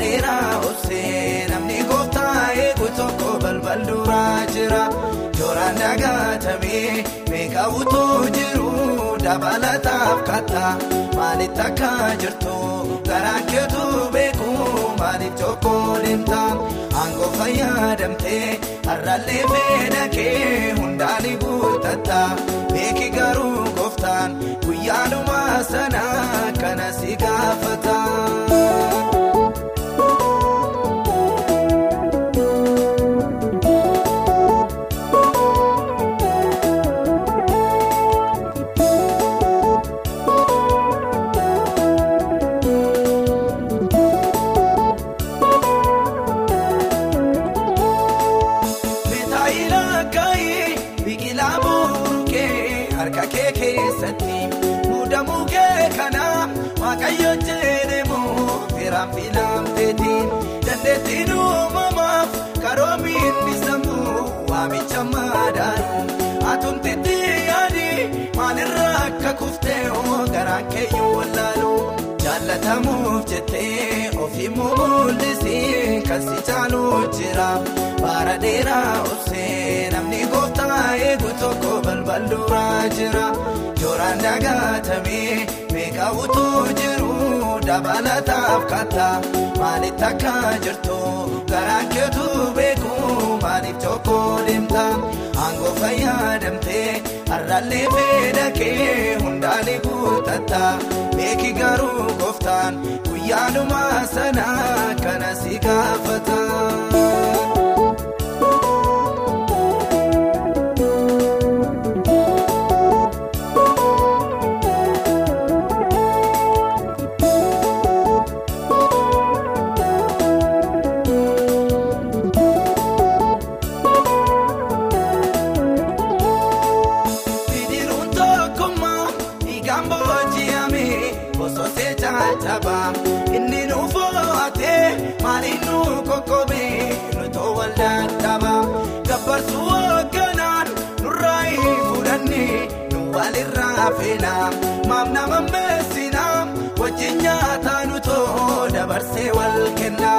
dheeraa obsee namni gooftaa eegu tokko balbal duraa jira jooraan dagaatamee meeqa utuu jiru dabalataaf kattaa maaliif takka jirtu garaa keetu beeku maaliif tokkoon himta aangoo fayyadamtee har'aallee beelakee hundaan guuttata beeki garuu gooftaan guyyaadhuma sana kana si gaafata. Firaan filamteetiin dandeettiin uumamaaf karoomiin sammuu waamicha madaanu atumtitti yaadi maalirraa akka kuftee garaan keeyyuu wallaalu jaallatamuuf jettee ofii mul'isii kan si caalu jira. Baara dheeraa obsee namni gooftaa eegu tokko balbalduraa jira. Jooraan dagaatamee meeqa utuu jiru dabalataaf katta maalitti akka jirtu garaan keetu beeku maaliif tokko deemta aangoo fayyadamtee har'allee feena kee hundaan guuttatta beeki garuu gooftaan guyyaadhuma sana kana si gaafata. Walirraa feena maaf nama meessinaa wajjin nyaataa nutoo dabarsee wal kenna.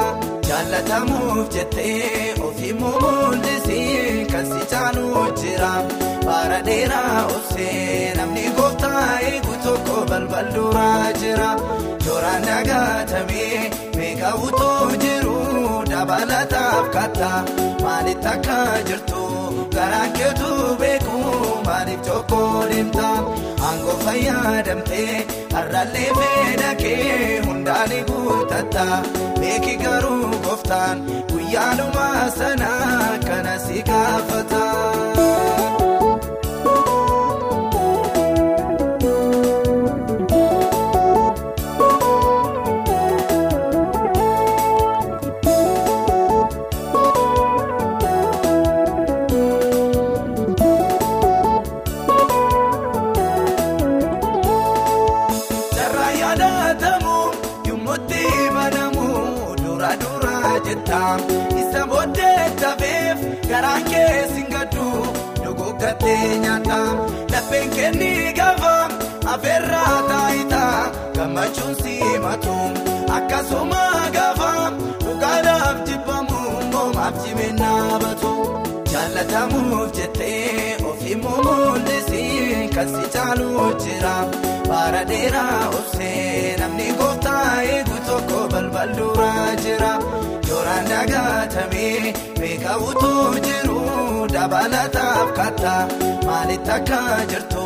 Jaallatamuuf jettee ofii mul'isii kan si caalu jira. Baara dheeraa obsee namni gooftaa eegu tokko balbalduraa jira. Jooraan dagaatamee meeqa utuu jiru dabalataaf katta. Maalitti akka jirtu garaan keetu beeku maaliif tokko deemta aangoo fayyadamtee har'allee feena kee hundaan guuttatta beeki garuu gooftaan guyyaadhuma sana kana si gaafata. Tafeef garaan keessin gaddu dogoggattee nyaata lapheen kenni gaafa afeerraa taayitaa gammachuun simatu akkasuma gaafa dhugaadhaaf jibbamu moomaaf jimennaa batu. Jaallatamuuf jettee ofii mul'isii kan si caalu jira baara dheeraa obsee namni gooftaa eegu tokko balbalduraa jira. Jooraan dagaatamee meeqa utuu jiru dabalataaf katta maalitti akka jirtu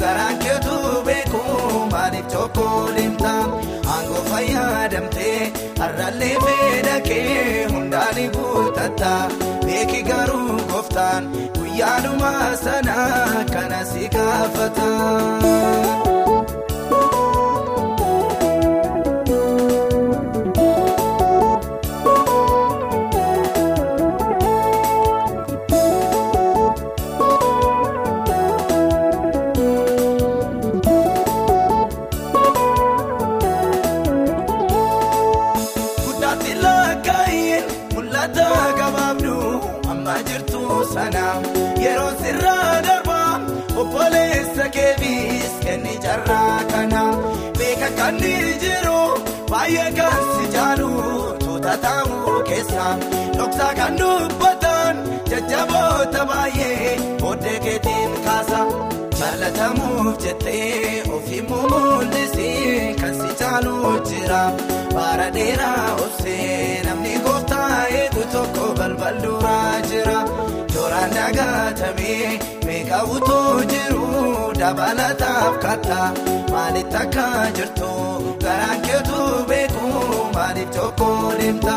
garaan keetu beeku maaliif tokko deemta aangoo fayyadamtee har'allee feena kee hundaan guuttatta beeki garuu gooftaan guyyaadhuma sana kana si gaafata. Yeroo sirraa darbaa obboleessa keebiis kenni carraa kana. Beeka kan ni jiru baay'ee kan si jaalu tuuta taa'uu keessa dhoksaa kan dubbatan jajjaboota baay'ee booddee keetiin kaasa jaalatamuuf jettee ofiimmoo mul'isii kan si caalu jira. Baara dheeraa obsee namni gooftaa eegu tokko balbal duraa jira tooraan dagaatamee meeqa utuu jiru dabalataaf kadha maalitti akka jirtu garaan keetu beeku maaliif tokko deemta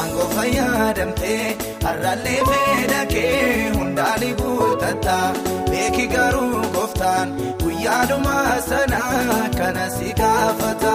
aangoo fayyadamtee har'aallee fedha kee hundaan guuttatta beeki garuu gooftaan guyyaadhuma sana kana si gaafata.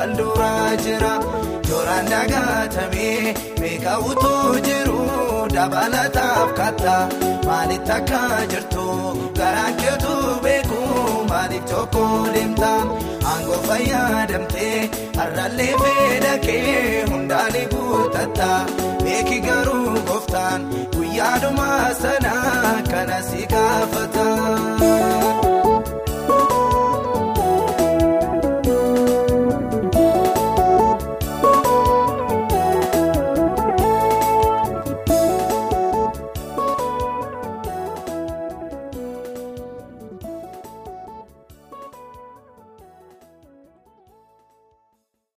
tokko balbal duraa jira tooraan dagaatamee utuu jiru dabalataaf kadha maalitti akka jirtu garaan keetu beeku maaliif tokko deemta aangoo fayyadamtee har'aallee fedha kee hundaan guuttatta beeki garuu gooftaan guyyaadhuma sana kana si